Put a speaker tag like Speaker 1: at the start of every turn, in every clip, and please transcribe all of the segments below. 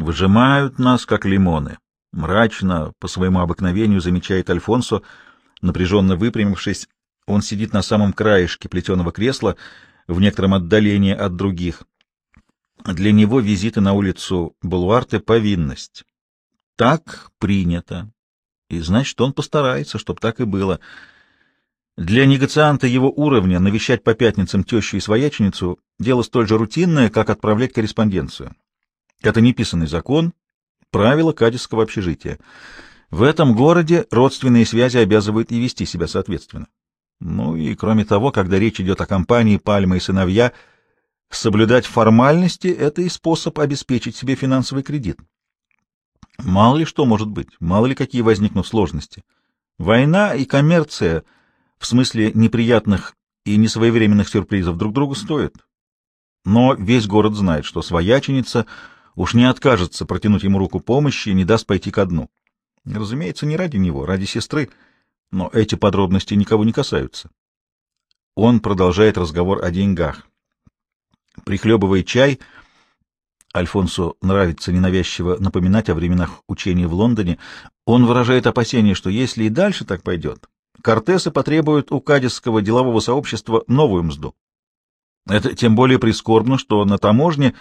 Speaker 1: Выжимают нас, как лимоны. Мрачно, по своему обыкновению, замечает Альфонсо, напряженно выпрямившись. Он сидит на самом краешке плетеного кресла, в некотором отдалении от других. Для него визиты на улицу Булуарте — повинность. Так принято. И значит, он постарается, чтобы так и было. Для негацианта его уровня навещать по пятницам тещу и свояченицу — дело столь же рутинное, как отправлять корреспонденцию. Это неписанный закон, правило кадисского общежития. В этом городе родственные связи обязывают и вести себя соответственно. Ну и кроме того, когда речь идет о компании «Пальма и сыновья», соблюдать формальности — это и способ обеспечить себе финансовый кредит. Мало ли что может быть, мало ли какие возникнут сложности. Война и коммерция, в смысле неприятных и несвоевременных сюрпризов, друг другу стоят. Но весь город знает, что свояченица уж не откажется протянуть ему руку помощи и не даст пойти ко дну. Разумеется, не ради него, ради сестры, но эти подробности никого не касаются. Он продолжает разговор о деньгах. Прихлебывая чай, Альфонсу нравится ненавязчиво напоминать о временах учения в Лондоне, он выражает опасение, что если и дальше так пойдет, Кортесы потребуют у кадисского делового сообщества новую мзду. Это тем более прискорбно, что на таможне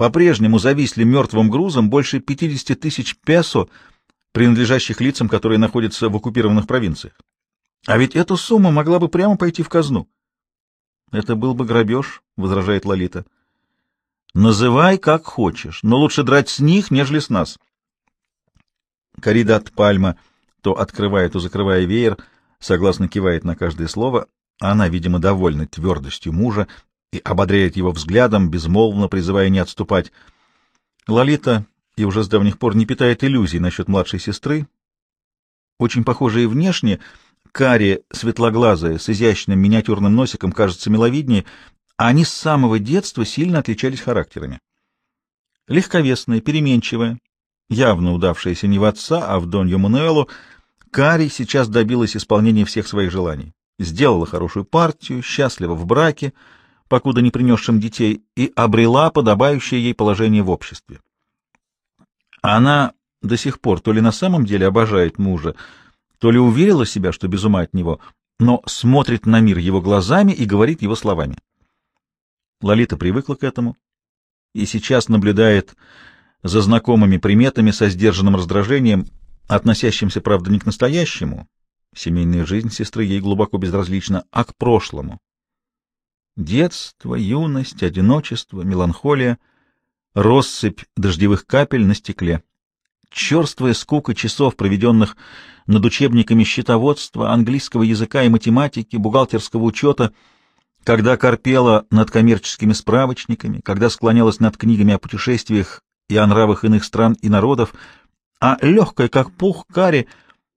Speaker 1: по-прежнему зависли мертвым грузом больше 50 тысяч песо, принадлежащих лицам, которые находятся в оккупированных провинциях. А ведь эта сумма могла бы прямо пойти в казну. — Это был бы грабеж, — возражает Лолита. — Называй как хочешь, но лучше драть с них, нежели с нас. Каридат Пальма то открывая, то закрывая веер, согласно кивает на каждое слово. Она, видимо, довольна твердостью мужа и ободряет его взглядом, безмолвно призывая не отступать. Лолита и уже с давних пор не питает иллюзий насчет младшей сестры. Очень похожие внешне, Кари, светлоглазая, с изящным миниатюрным носиком, кажется миловиднее, а они с самого детства сильно отличались характерами. Легковесная, переменчивая, явно удавшаяся не в отца, а в Донью Мануэлу, Кари сейчас добилась исполнения всех своих желаний. Сделала хорошую партию, счастлива в браке, покуда не принесшим детей, и обрела подобающее ей положение в обществе. Она до сих пор то ли на самом деле обожает мужа, то ли уверила себя, что без ума от него, но смотрит на мир его глазами и говорит его словами. Лолита привыкла к этому и сейчас наблюдает за знакомыми приметами со сдержанным раздражением, относящимся, правда, не к настоящему, семейная жизнь сестры ей глубоко безразлична, а к прошлому. Детство, юность, одиночество, меланхолия, россыпь дождевых капель на стекле. Черствая скука часов, проведенных над учебниками счетоводства, английского языка и математики, бухгалтерского учета, когда корпела над коммерческими справочниками, когда склонялась над книгами о путешествиях и о нравах иных стран и народов, а легкая, как пух, кари,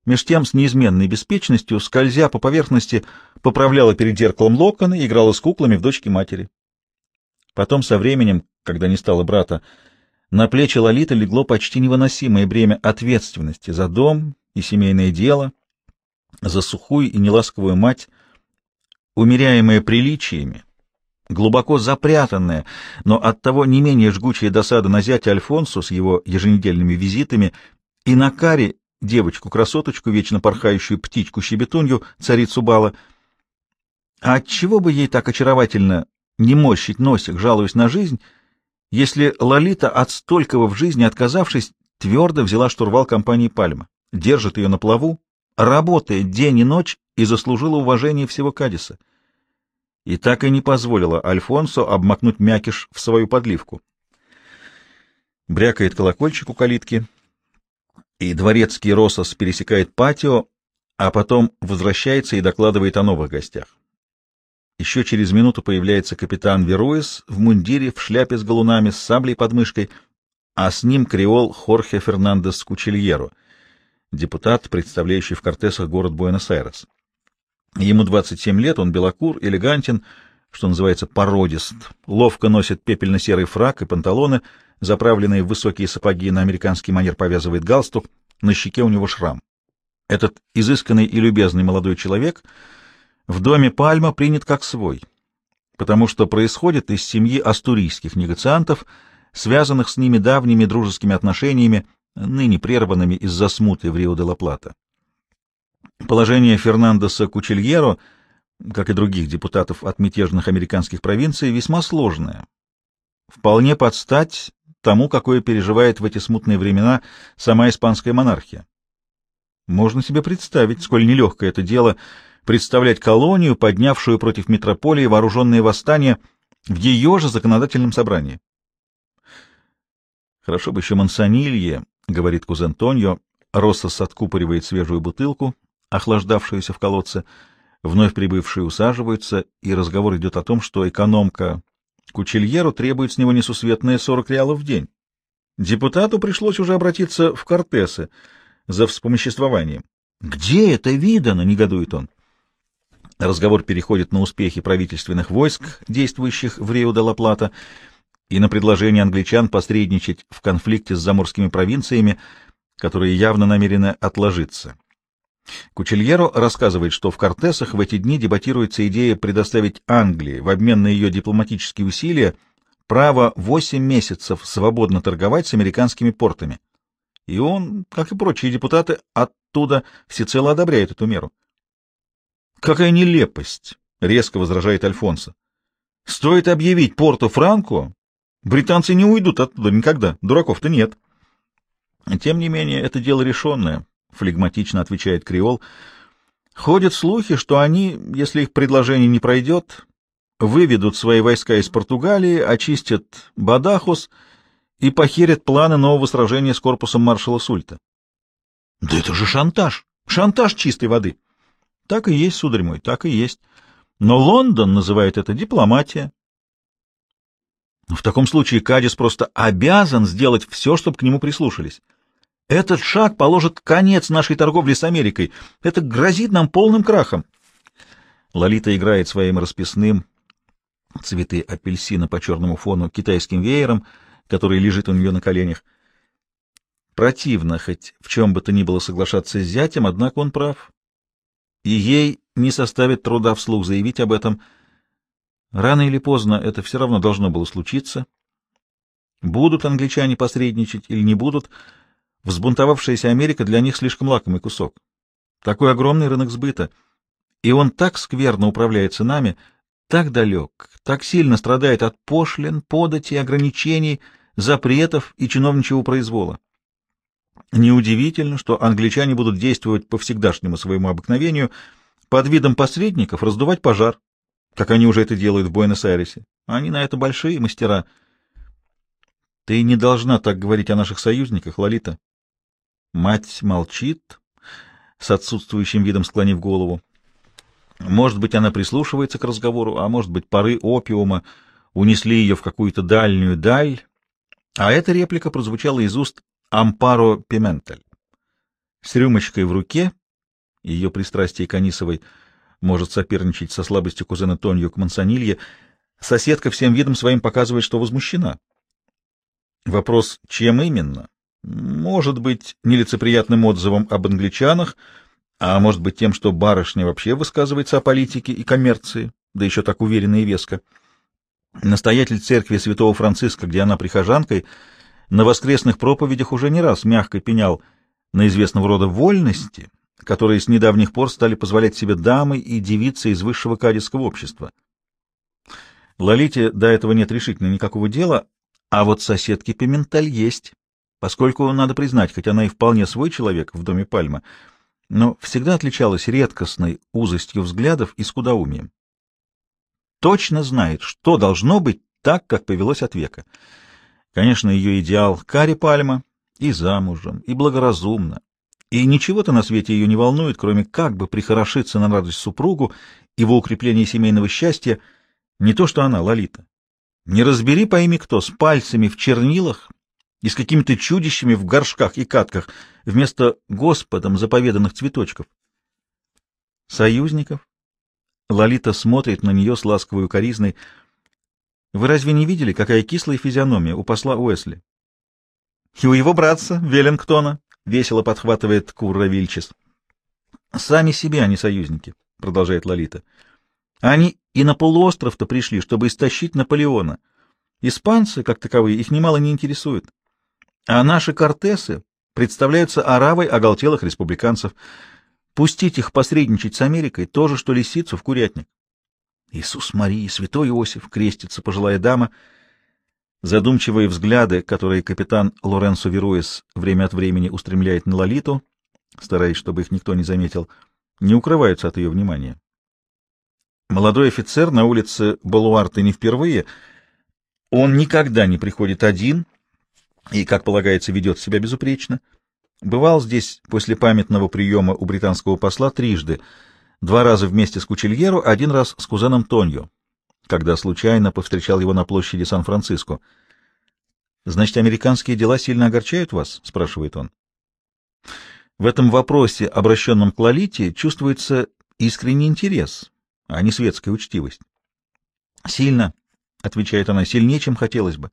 Speaker 1: меж тем с неизменной беспечностью, скользя по поверхности, поправляла перед зеркалом локоны и играла с куклами в дочке матери. Потом, со временем, когда не стало брата, на плечи Лолиты легло почти невыносимое бремя ответственности за дом и семейное дело, за сухую и неласковую мать, умеряемая приличиями, глубоко запрятанная, но оттого не менее жгучая досада на зятя Альфонсу с его еженедельными визитами и на Каре, девочку-красоточку, вечно порхающую птичку-щебетунью, царицу бала. А отчего бы ей так очаровательно не морщить носик, жалуясь на жизнь, если Лолита, от столького в жизни отказавшись, твердо взяла штурвал компании «Пальма», держит ее на плаву, работает день и ночь и заслужила уважение всего Кадиса. И так и не позволила Альфонсо обмакнуть мякиш в свою подливку. Брякает колокольчик у калитки, и дворецкий Росос пересекает патио, а потом возвращается и докладывает о новых гостях. Еще через минуту появляется капитан Веруэс в мундире, в шляпе с галунами, с саблей под мышкой, а с ним креол Хорхе Фернандес Кучельеро, депутат, представляющий в Кортесах город Буэнос-Айрес. Ему 27 лет, он белокур, элегантен, что называется породист, ловко носит пепельно-серый фрак и панталоны, заправленные в высокие сапоги, на американский манер повязывает галстук, на щеке у него шрам. Этот изысканный и любезный молодой человек — в доме Пальма принят как свой, потому что происходит из семьи астурийских негациантов, связанных с ними давними дружескими отношениями, ныне прерванными из-за смуты в Рио-де-ла-Плата. Положение Фернандеса Кучельеро, как и других депутатов от мятежных американских провинций, весьма сложное. Вполне под стать тому, какое переживает в эти смутные времена сама испанская монархия. Можно себе представить, сколь нелегкое это дело представлять колонию, поднявшую против метрополии вооруженные восстания в ее же законодательном собрании. Хорошо бы еще Мансонилье, — говорит кузен Тоньо. Россос откупоривает свежую бутылку, охлаждавшуюся в колодце. Вновь прибывшие усаживаются, и разговор идет о том, что экономка Кучельеру требует с него несусветные 40 реалов в день. Депутату пришлось уже обратиться в Кортесы за вспомоществованием. «Где это видано?» — негодует он. Разговор переходит на успехи правительственных войск, действующих в Рио-де-ла-Плата, и на предложение англичан посредничать в конфликте с заморскими провинциями, которые явно намерены отложиться. Кучельеро рассказывает, что в Кортесах в эти дни дебатируется идея предоставить Англии в обмен на ее дипломатические усилия право 8 месяцев свободно торговать с американскими портами. И он, как и прочие депутаты, оттуда всецело одобряет эту меру. «Какая нелепость!» — резко возражает Альфонсо. «Стоит объявить порту Франко, британцы не уйдут оттуда никогда, дураков-то нет». Тем не менее, это дело решенное, — флегматично отвечает Креол. Ходят слухи, что они, если их предложение не пройдет, выведут свои войска из Португалии, очистят Бадахус и похерят планы нового сражения с корпусом маршала Сульта. Да это же шантаж! Шантаж чистой воды! Так и есть, сударь мой, так и есть. Но Лондон называет это дипломатия. В таком случае Кадис просто обязан сделать все, чтобы к нему прислушались. Этот шаг положит конец нашей торговле с Америкой. Это грозит нам полным крахом. Лолита играет своим расписным цветы апельсина по черному фону китайским веером, который лежит у нее на коленях. Противно хоть в чем бы то ни было соглашаться с зятем, однако он прав. И ей не составит труда вслух заявить об этом. Рано или поздно это все равно должно было случиться. Будут англичане посредничать или не будут — Взбунтовавшаяся Америка для них слишком лакомый кусок. Такой огромный рынок сбыта. И он так скверно управляет ценами, так далек, так сильно страдает от пошлин, податей, ограничений, запретов и чиновничьего произвола. Неудивительно, что англичане будут действовать по всегдашнему своему обыкновению, под видом посредников раздувать пожар, как они уже это делают в Буэнос-Айресе. Они на это большие мастера. Ты не должна так говорить о наших союзниках, Лолита, Мать молчит, с отсутствующим видом склонив голову. Может быть, она прислушивается к разговору, а может быть, пары опиума унесли ее в какую-то дальнюю даль, а эта реплика прозвучала из уст Ампаро Пименталь. С рюмочкой в руке, ее пристрастие к Анисовой может соперничать со слабостью кузена Тонью к Мансонилье, соседка всем видом своим показывает, что возмущена. Вопрос, чем именно, может быть, нелицеприятным отзывом об англичанах, а может быть тем, что барышня вообще высказывается о политике и коммерции, да еще так уверенно и веско. Настоятель церкви святого Франциска, где она прихожанкой, на воскресных проповедях уже не раз мягко пенял на известного рода вольности, которые с недавних пор стали позволять себе дамы и девицы из высшего кадетского общества. Лолите до этого нет решительно никакого дела, а вот соседки Пименталь есть поскольку, надо признать, хоть она и вполне свой человек в доме Пальма, но всегда отличалась редкостной узостью взглядов и скудоумием. Точно знает, что должно быть так, как повелось от века. Конечно, ее идеал — Кари Пальма, и замужем, и благоразумно, и ничего-то на свете ее не волнует, кроме как бы прихорошиться на радость супругу и во укрепление семейного счастья, не то что она, Лолита. Не разбери пойми кто, с пальцами в чернилах и с какими-то чудищами в горшках и катках вместо Господом заповеданных цветочков. Союзников? Лолита смотрит на нее с ласковой укоризной. Вы разве не видели, какая кислая физиономия у посла Уэсли? И у его братца, Веллингтона, весело подхватывает Курра Вильчес. Сами себе они союзники, продолжает Лолита. Они и на полуостров-то пришли, чтобы истощить Наполеона. Испанцы, как таковые, их немало не интересуют. А наши кортесы представляются аравой оголтелых республиканцев. Пустить их посредничать с Америкой — то же, что лисицу в курятник. Иисус Мария, святой Иосиф, крестится пожилая дама. Задумчивые взгляды, которые капитан Лоренсо Веруэс время от времени устремляет на Лолиту, стараясь, чтобы их никто не заметил, не укрываются от ее внимания. Молодой офицер на улице Балуарты не впервые. Он никогда не приходит один и, как полагается, ведет себя безупречно. Бывал здесь после памятного приема у британского посла трижды, два раза вместе с Кучельеру, один раз с кузеном Тонью, когда случайно повстречал его на площади Сан-Франциско. «Значит, американские дела сильно огорчают вас?» — спрашивает он. В этом вопросе, обращенном к Лолите, чувствуется искренний интерес, а не светская учтивость. «Сильно», — отвечает она, — «сильнее, чем хотелось бы».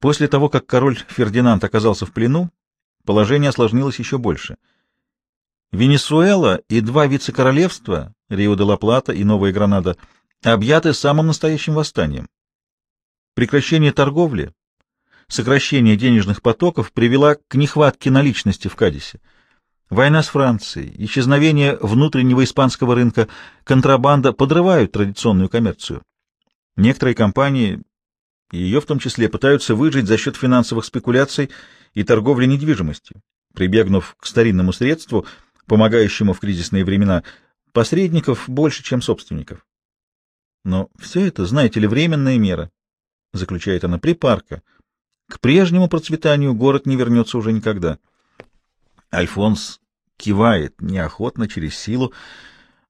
Speaker 1: После того, как король Фердинанд оказался в плену, положение осложнилось еще больше. Венесуэла и два вице-королевства, Рио-де-ла-Плата и Новая Гранада, объяты самым настоящим восстанием. Прекращение торговли, сокращение денежных потоков привела к нехватке наличности в Кадисе. Война с Францией, исчезновение внутреннего испанского рынка, контрабанда подрывают традиционную коммерцию. Некоторые компании, ее в том числе, пытаются выжить за счет финансовых спекуляций и торговли недвижимостью, прибегнув к старинному средству, помогающему в кризисные времена, посредников больше, чем собственников. Но все это, знаете ли, временная мера, заключает она, припарка. К прежнему процветанию город не вернется уже никогда. Альфонс кивает неохотно, через силу.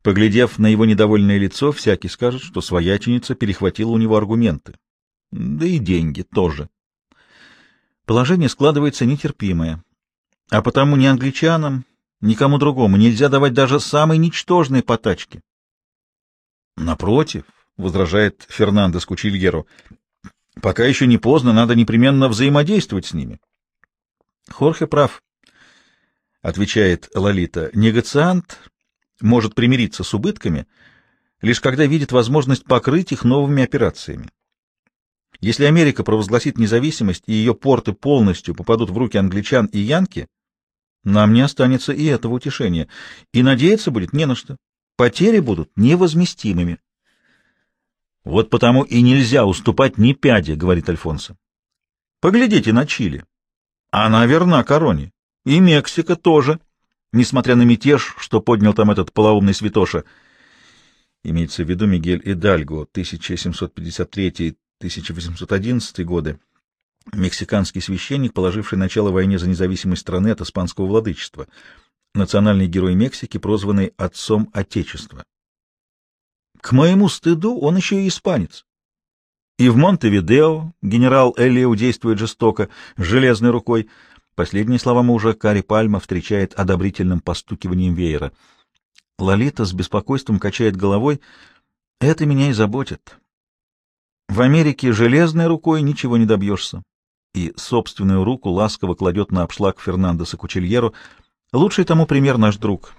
Speaker 1: Поглядев на его недовольное лицо, всякий скажет, что свояченица перехватила у него аргументы. Да и деньги тоже. Положение складывается нетерпимое. А потому ни англичанам, никому другому нельзя давать даже самые ничтожные потачки. Напротив, — возражает Фернандо Скучильеро, — пока еще не поздно, надо непременно взаимодействовать с ними. Хорхе прав, — отвечает Лолита. Негациант может примириться с убытками, лишь когда видит возможность покрыть их новыми операциями. Если Америка провозгласит независимость и ее порты полностью попадут в руки англичан и янки, нам не останется и этого утешения, и надеяться будет не на что. Потери будут невозместимыми. Вот потому и нельзя уступать ни пяди, говорит Альфонсо. Поглядите на Чили. Она верна короне. И Мексика тоже, несмотря на мятеж, что поднял там этот полоумный святоша. Имеется в виду Мигель Идальго, 1753 1811 годы, мексиканский священник, положивший начало войне за независимость страны от испанского владычества, национальный герой Мексики, прозванный отцом Отечества. К моему стыду он еще и испанец. И в Монтевидео генерал Элио действует жестоко, железной рукой. Последние слова мужа Кари Пальма встречает одобрительным постукиванием веера. Лолита с беспокойством качает головой. Это меня и заботит. В Америке железной рукой ничего не добьешься. И собственную руку ласково кладет на обшлаг Фернандеса Кучельеру. Лучший тому пример наш друг.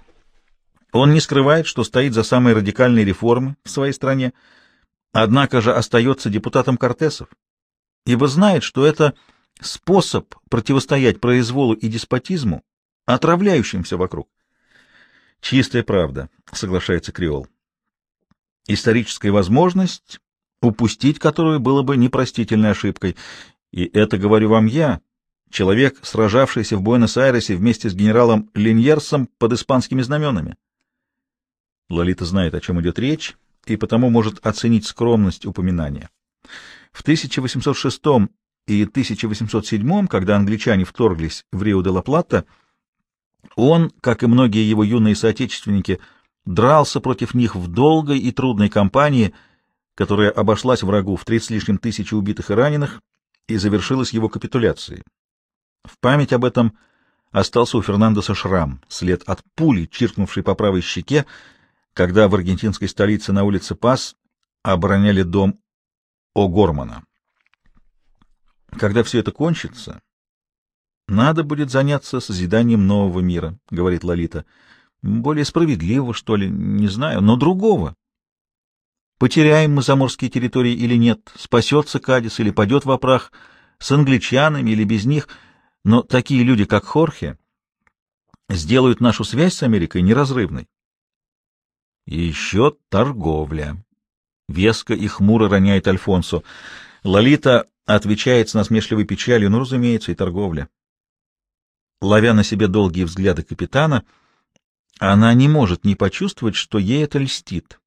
Speaker 1: Он не скрывает, что стоит за самые радикальные реформы в своей стране, однако же остается депутатом Кортесов, ибо знает, что это способ противостоять произволу и деспотизму, отравляющимся вокруг. Чистая правда, соглашается Криол. Историческая возможность упустить которую было бы непростительной ошибкой. И это говорю вам я, человек, сражавшийся в Буэнос-Айресе вместе с генералом Линьерсом под испанскими знаменами. Лолита знает, о чем идет речь, и потому может оценить скромность упоминания. В 1806 и 1807, когда англичане вторглись в Рио-де-ла-Плата, он, как и многие его юные соотечественники, дрался против них в долгой и трудной кампании — которая обошлась врагу в три с лишним тысячи убитых и раненых и завершилась его капитуляцией. В память об этом остался у Фернандеса шрам, след от пули, чиркнувшей по правой щеке, когда в аргентинской столице на улице Пас обороняли дом О'Гормана. Когда все это кончится, надо будет заняться созиданием нового мира, — говорит Лолита. Более справедливого, что ли, не знаю, но другого, потеряем мы заморские территории или нет, спасется Кадис или падет в опрах, с англичанами или без них, но такие люди, как Хорхе, сделают нашу связь с Америкой неразрывной. И еще торговля. Веско и хмуро роняет Альфонсо. Лолита отвечает с насмешливой печалью, ну, разумеется, и торговля. Ловя на себе долгие взгляды капитана, она не может не почувствовать, что ей это льстит.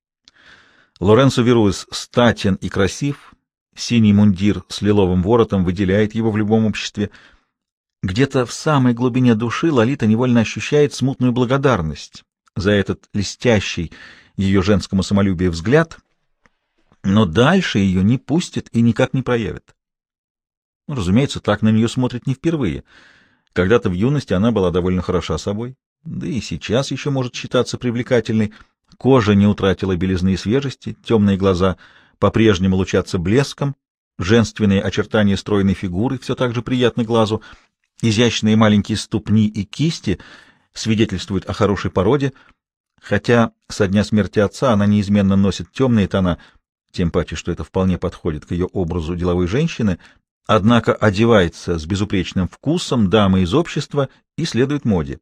Speaker 1: Лоренцо Веруэс статен и красив, синий мундир с лиловым воротом выделяет его в любом обществе. Где-то в самой глубине души Лолита невольно ощущает смутную благодарность за этот листящий ее женскому самолюбию взгляд, но дальше ее не пустят и никак не проявят. Ну, разумеется, так на нее смотрят не впервые. Когда-то в юности она была довольно хороша собой, да и сейчас еще может считаться привлекательной. Кожа не утратила белизны и свежести, темные глаза по-прежнему лучатся блеском, женственные очертания стройной фигуры все так же приятны глазу, изящные маленькие ступни и кисти свидетельствуют о хорошей породе, хотя со дня смерти отца она неизменно носит темные тона, тем паче, что это вполне подходит к ее образу деловой женщины, однако одевается с безупречным вкусом дамы из общества и следует моде.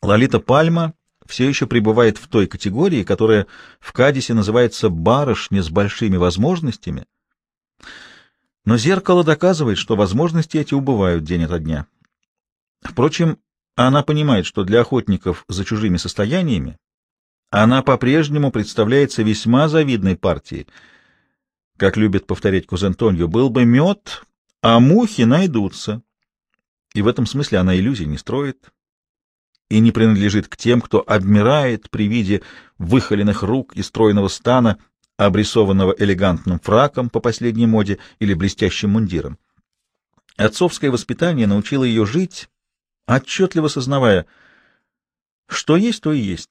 Speaker 1: Лолита Пальма все еще пребывает в той категории, которая в Кадисе называется «барышня с большими возможностями», но зеркало доказывает, что возможности эти убывают день ото дня. Впрочем, она понимает, что для охотников за чужими состояниями она по-прежнему представляется весьма завидной партией. Как любит повторять кузен Тонью, был бы мед, а мухи найдутся. И в этом смысле она иллюзий не строит и не принадлежит к тем, кто обмирает при виде выхоленных рук и стройного стана, обрисованного элегантным фраком по последней моде или блестящим мундиром. Отцовское воспитание научило ее жить, отчетливо сознавая, что есть, то и есть.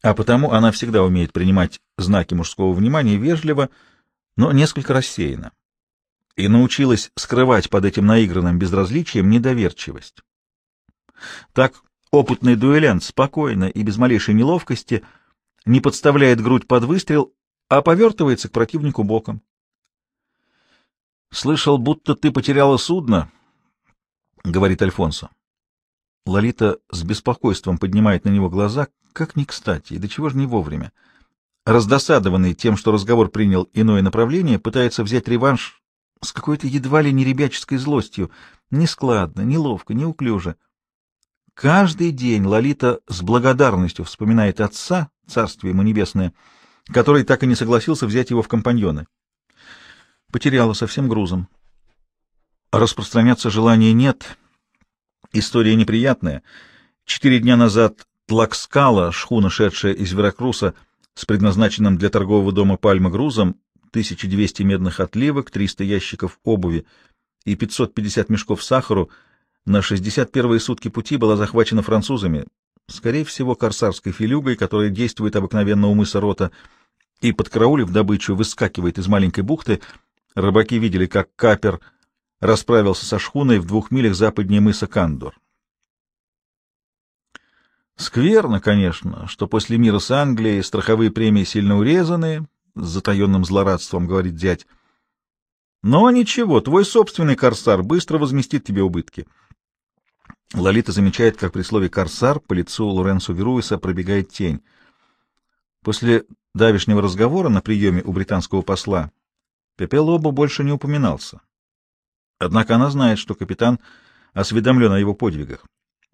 Speaker 1: А потому она всегда умеет принимать знаки мужского внимания вежливо, но несколько рассеянно. И научилась скрывать под этим наигранным безразличием недоверчивость. Так опытный дуэлянт спокойно и без малейшей неловкости не подставляет грудь под выстрел, а повертывается к противнику боком. «Слышал, будто ты потеряла судно», — говорит Альфонсо. Лолита с беспокойством поднимает на него глаза, как ни кстати, и до чего же не вовремя. Раздосадованный тем, что разговор принял иное направление, пытается взять реванш с какой-то едва ли не ребяческой злостью, нескладно, неловко, неуклюже. Каждый день Лолита с благодарностью вспоминает отца, царствие ему небесное, — который так и не согласился взять его в компаньоны. Потеряла совсем грузом. Распространяться желания нет. История неприятная. Четыре дня назад Тлакскала, шхуна, шедшая из Веракруса, с предназначенным для торгового дома Пальма грузом, 1200 медных отливок, 300 ящиков обуви и 550 мешков сахару, на 61-е сутки пути была захвачена французами, скорее всего, корсарской филюгой, которая действует обыкновенно у мыса Рота, и, подкараулив добычу, выскакивает из маленькой бухты. Рыбаки видели, как капер расправился со шхуной в двух милях западнее мыса Кандор. Скверно, конечно, что после мира с Англией страховые премии сильно урезаны, с затаенным злорадством говорит дядь. Но ничего, твой собственный корсар быстро возместит тебе убытки. Лолита замечает, как при слове «корсар» по лицу Лоренцо Веруиса пробегает тень. После давешнего разговора на приеме у британского посла Пепе Лобо больше не упоминался. Однако она знает, что капитан осведомлен о его подвигах.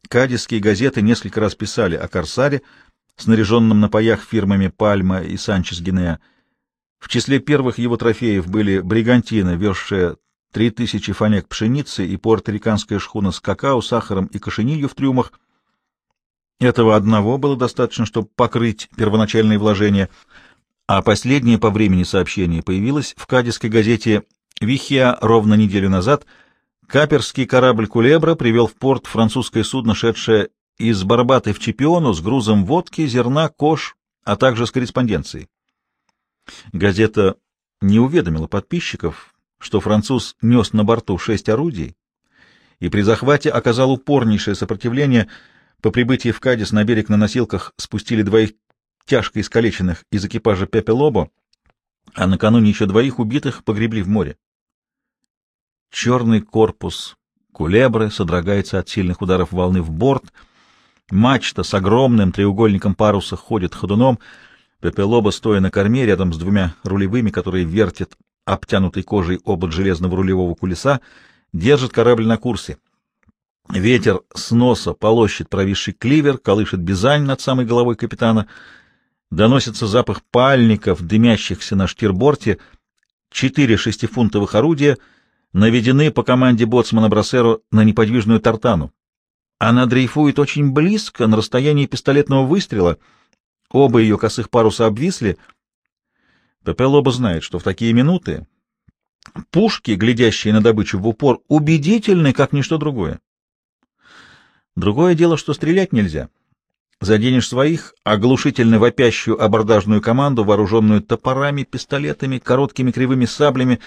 Speaker 1: Кадисские газеты несколько раз писали о «Корсаре», снаряженном на паях фирмами «Пальма» и «Санчес Гинеа». В числе первых его трофеев были бригантина, везшая три тысячи фанек пшеницы и порториканская шхуна с какао, сахаром и кошенилью в трюмах. Этого одного было достаточно, чтобы покрыть первоначальные вложения, а последнее по времени сообщение появилось в кадисской газете «Вихия» ровно неделю назад. Каперский корабль «Кулебра» привел в порт французское судно, шедшее из Барбаты в Чипиону с грузом водки, зерна, кож, а также с корреспонденцией. Газета не уведомила подписчиков, что француз нес на борту шесть орудий и при захвате оказал упорнейшее сопротивление. По прибытии в Кадис на берег на носилках спустили двоих тяжко искалеченных из экипажа Пепе Лобо, а накануне еще двоих убитых погребли в море. Черный корпус кулебры содрогается от сильных ударов волны в борт, мачта с огромным треугольником паруса ходит ходуном, Пепе Лобо, стоя на корме рядом с двумя рулевыми, которые вертят обтянутый кожей обод железного рулевого кулеса, держит корабль на курсе. Ветер с носа полощет провисший кливер, колышет бизань над самой головой капитана. Доносится запах пальников, дымящихся на штирборте. Четыре шестифунтовых орудия наведены по команде боцмана Брасеро на неподвижную тартану. Она дрейфует очень близко, на расстоянии пистолетного выстрела. Оба ее косых паруса обвисли. Пепе Лоба знает, что в такие минуты пушки, глядящие на добычу в упор, убедительны, как ничто другое. Другое дело, что стрелять нельзя. Заденешь своих, оглушительно вопящую абордажную команду, вооруженную топорами, пистолетами, короткими кривыми саблями,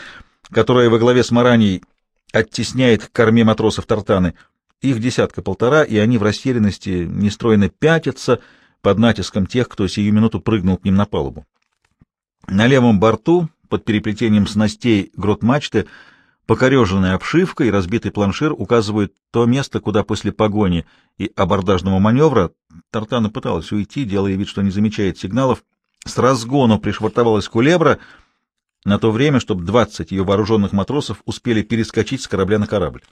Speaker 1: которая во главе с Мараньей оттесняет к корме матросов Тартаны. Их десятка-полтора, и они в растерянности нестройно пятятся под натиском тех, кто сию минуту прыгнул к ним на палубу. На левом борту, под переплетением снастей грот мачты, Покореженная обшивка и разбитый планшир указывают то место, куда после погони и абордажного маневра Тартана пыталась уйти, делая вид, что не замечает сигналов. С разгону пришвартовалась кулебра на то время, чтобы двадцать ее вооруженных матросов успели перескочить с корабля на корабль.